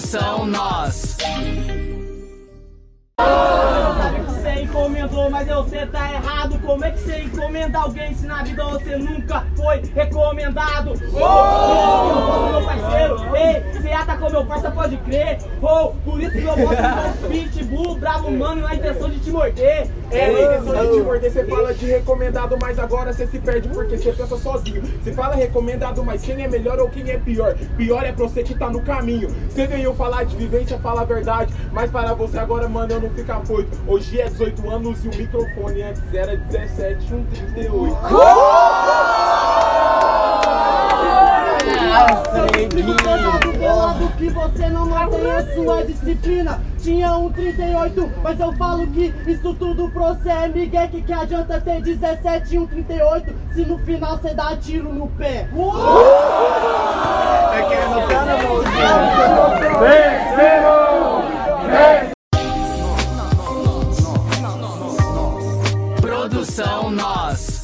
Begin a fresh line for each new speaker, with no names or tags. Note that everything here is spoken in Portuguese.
Produção Nós.
Você encomendou, mas você tá errado. Como é que você encomenda alguém se na vida você nunca foi recomendado? Oh, meu parceiro, ei, você atacou meu parça, pode crer. Oh, por isso que eu do pitbull, bravo mano, na intenção de te morder.
É, na intenção de te morder, você fala de recomendado, mas agora você se perde porque você pensa sozinho. Você fala recomendado, mas quem é melhor ou quem é pior? Pior é pra você que tá no caminho. Você ganhou falar de vivência, fala a verdade, mas para você agora, mano, eu não fico afoito. Hoje é 18 anos e o microfone antes era 17, um 38.
Pesado pelado que você não mantém a sua disciplina Tinha um 38, mas eu falo que isso tudo pra você é migué Que que adianta ter 17 e um 38 Se no final você dá tiro no pé
É que não tá na mão.
Produção Nós.